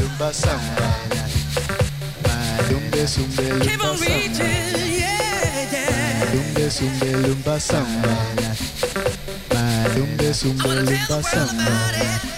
lumba samba. Malumbe sumbe lumba samba. sumbe lumba samba. Malumbe I sumbe lumba samba.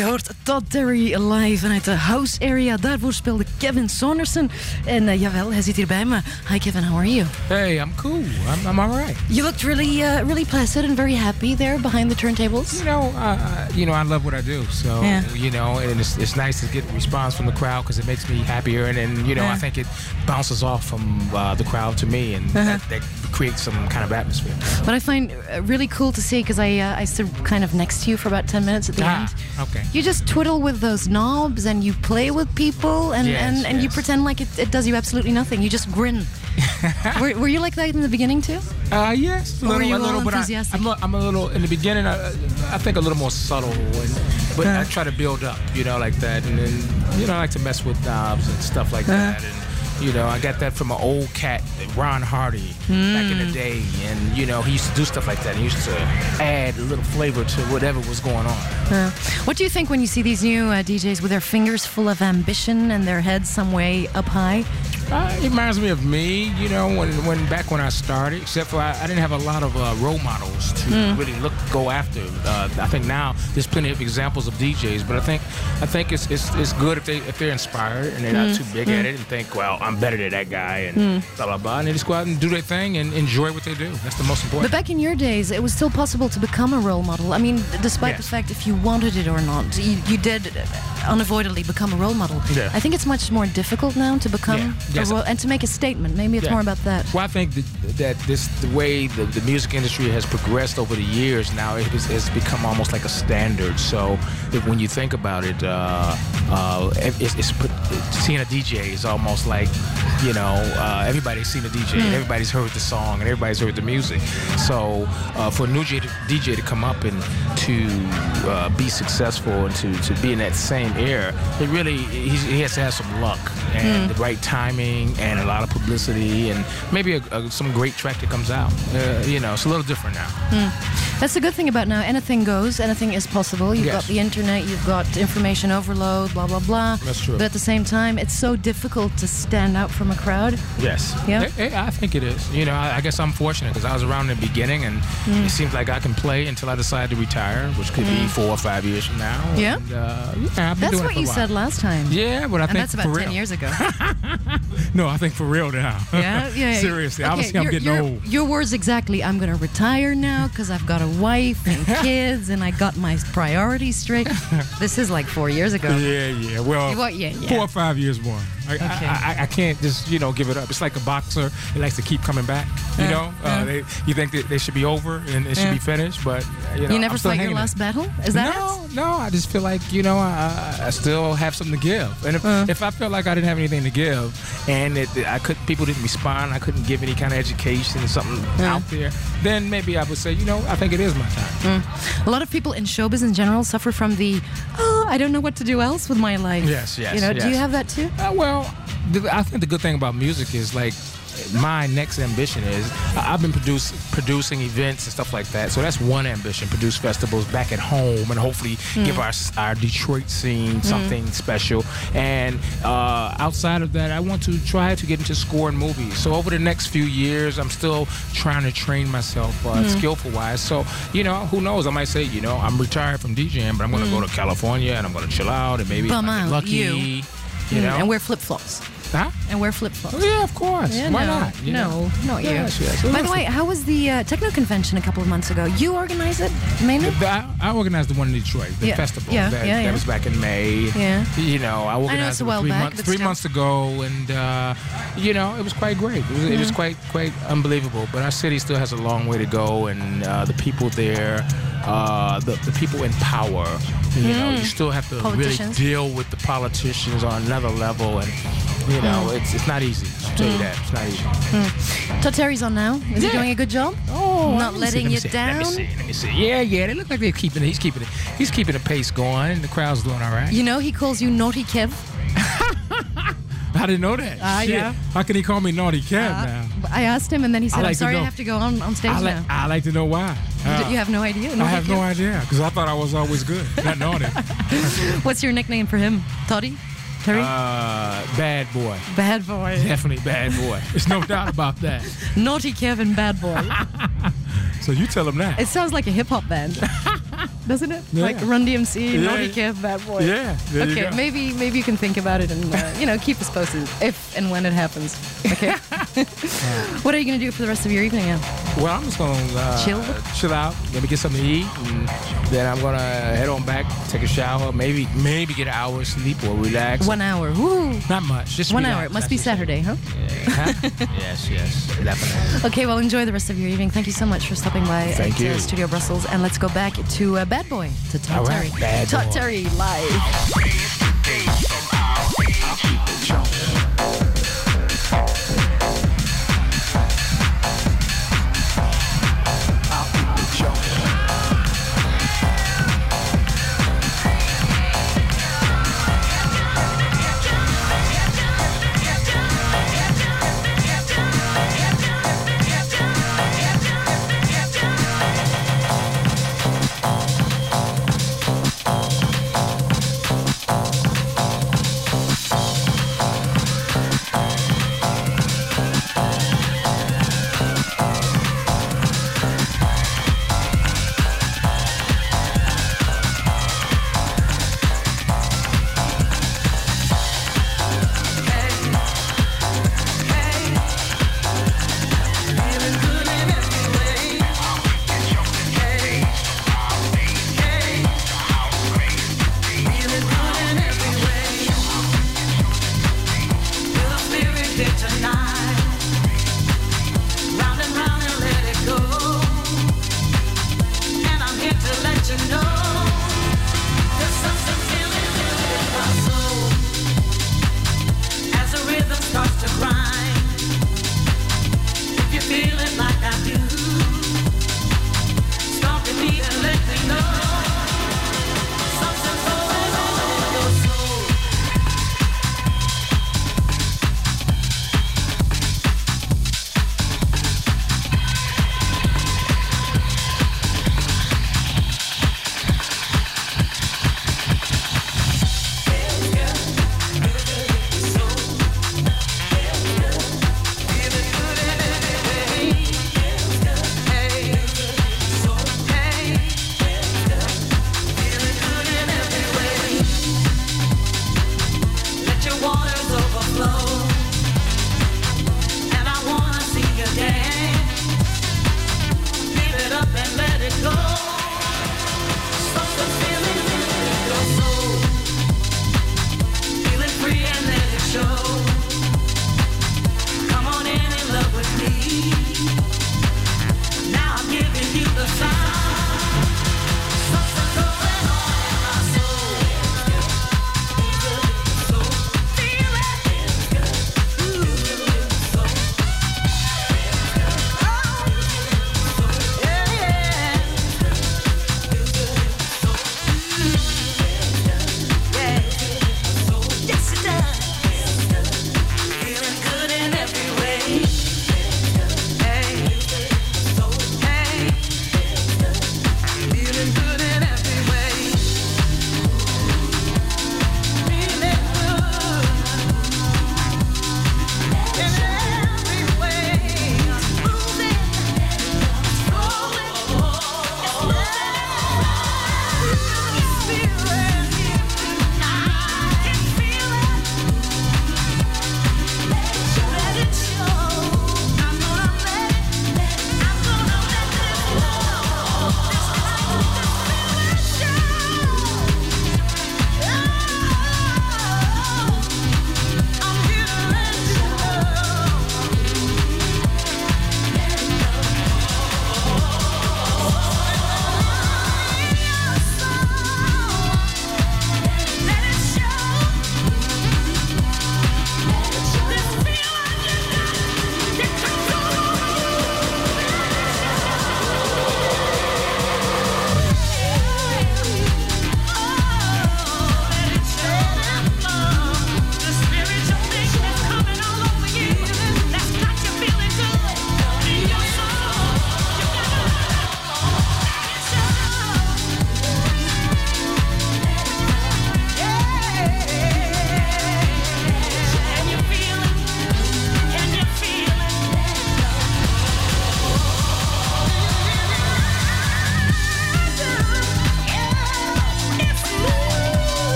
Je hoort Todd Terry live vanuit de house area. Daarvoor speelde Kevin Saunderson. En eh, jawel, hij zit hier bij me. Hi Kevin, how are you? Hey, I'm cool. I'm, I'm all right. You looked really, uh, really placid and very happy there behind the turntables. You know, uh, you know, I love what I do. So, Yeah. you know, and it's, it's nice to get a response from the crowd because it makes me happier. And, and you know, Yeah. I think it bounces off from uh, the crowd to me, and Uh-huh. that, that creates some kind of atmosphere. What I find uh, really cool to see, because I, uh, I stood kind of next to you for about 10 minutes at the Ah, end. okay. You just twiddle with those knobs and you play with people and, Yes, and, and you pretend like it, it does you absolutely nothing. You just grin. were, were you like that in the beginning too? Uh, yes, a Or were little, you a little, but I, enthusiastic? I'm, a, I'm a little in the beginning. I, I think a little more subtle, and, but I try to build up, you know, like that, and then you know, I like to mess with knobs and stuff like Uh-huh. that, and you know, I got that from an old cat, Ron Hardy, back in Mm. the day, and you know, he used to do stuff like that. He used to add a little flavor to whatever was going on. Uh, what do you think when you see these new uh, DJs with their fingers full of ambition and their heads some way up high? Uh, it reminds me of me, you know, when, when back when I started. Except for I, I didn't have a lot of uh, role models to really look go after. Uh, I think now there's plenty of examples of DJs, but I think I think it's it's, it's good if they if they're inspired and they're not too big at it and think, well, I'm better than that guy and blah blah blah, and they just go out and do their thing and enjoy what they do. That's the most important. But back in your days, it was still possible to become a role model. I mean, despite the fact if you wanted it or not, you, you did unavoidably become a role model. Yeah. I think it's much more difficult now to become Yeah. a Yes. role and to make a statement. Maybe it's Yeah. more about that. Well, I think that, that this the way the, the music industry has progressed over the years now it has, it's become almost like a standard. So if, when you think about it, uh, uh, it's, it's put, seeing a DJ is almost like you know uh, everybody's seen a DJ, and everybody's heard the song, and everybody's heard the music. So uh, for a new DJ to, come up and to uh, be successful and to, to be in that same era, it really he's, he has to have some luck and the right timing and a lot of publicity and maybe a, a, some great track that comes out. Uh, you know, it's a little different now. That's the good thing about now. Anything goes. Anything is possible. You've Yes. got the internet. Night, you've got information overload. Blah blah blah. That's true. But at the same time, it's so difficult to stand out from a crowd. Yes. Yeah? I, I- I think it is. You know, I, I guess I'm fortunate because I was around in the beginning and Mm. it seems like I can play until I decide to retire, which could be four or five years from now. Yeah? And, uh, yeah, I've been That's doing what for you said last time. Yeah, but I And think that's about for 10 real. years ago. No, I think for real now. Yeah, yeah. yeah. Seriously, Okay, obviously I'm your- getting your, old. Your words exactly. I'm going to retire now because I've got a wife and kids and I got my priorities straight. This is like four years ago. Yeah, yeah. Well, What? Yeah, yeah. four or five years more. I, Okay. I, I, I can't just you know give it up. It's like a boxer; he likes to keep coming back. You Yeah, know, yeah. uh, they, you think that they should be over and it should Yeah. be finished, but you know, You never fight your last battle? Is that no, it? no. I just feel like you know I, I still have something to give, and if, Uh. if I felt like I didn't have anything to give, and it, I could people didn't respond, I couldn't give any kind of education, or something out there, then maybe I would say, you know, I think it is my time. A lot of people in showbiz in general suffer from the, oh, I don't know what to do else with my life. Yes, yes, You know, do you have that too? Uh, well, I think the good thing about music is like my next ambition is I've been produce, producing events and stuff like that. So that's one ambition: produce festivals back at home and hopefully hmm. give our our Detroit scene hmm. something special. And uh, outside of that, I want to try to get into scoring movies. So over the next few years, I'm still trying to train myself uh, hmm. skillful wise. So you know, who knows? I might say, you know, I'm retired from DJing, but I'm going to go to California and I'm going to chill out and maybe Bum I get out, lucky. you. You know, And wear flip flops. Huh? And wear flip flops. Oh, yeah, of course. Yeah, Why no, not? you no, know? not you. Yes, yes. By the way, how was the uh, techno convention a couple of months ago? You organized it mainly? I, I organized the one in Detroit, the Yeah, festival. yeah, that, yeah, that was back in May. Yeah. You know, I organized it's a it three back, months three months ago, and uh, you know, it was quite great. It was, it was quite quite unbelievable. But our city still has a long way to go, and uh, the people there, uh, the the people in power. You know, you still have to really. Deal with the politicians on another level, and you know, Hmm. it's it's not easy. I'll tell you that it's not easy. Todd Terry's on now. Is he doing a good job? Oh, Not let letting see, you see, down? Let me see. Let me see. Yeah, yeah. They look like they're keeping it. He's keeping it. He's keeping the pace going, and the crowd's doing all right. You know, he calls you Naughty Kev. I didn't know that. Ah, Shit. yeah. How can he call me naughty Kev Uh, now? I asked him, and then he said, like I'm sorry I have to go on, on stage I now. like. I like to know why. You You have no idea? I have no idea because I thought I was always good, not naughty. What's your nickname for him? Toddy? Terry? Uh, bad boy. bad boy. Definitely bad boy. There's no doubt about that. Naughty Kevin Bad Boy. So you tell him that. it sounds like a hip hop band. Doesn't it? Yeah. Like Run DMC, Yeah. Naughty Kev, Bad Boy. Yeah, Okay, maybe maybe you can think about it and uh, you know keep us posted if and when it happens. Okay. what are you gonna do for the rest of your evening? Now? Well, I'm just gonna uh, Chill? chill out, let me get something to eat, and then I'm gonna head on back, take a shower, maybe maybe get an hour of sleep or relax. One hour. Woo. Not much, just One relax. hour. It must be That's Saturday, huh? Yes, yes, definitely. Okay, well, enjoy the rest of your evening. Thank you so much for stopping by Thank at you. Uh, Studio Brussels. And let's go back to uh, Bad Boy, to Todd right, Terry. Bad Todd Boy. Terry live.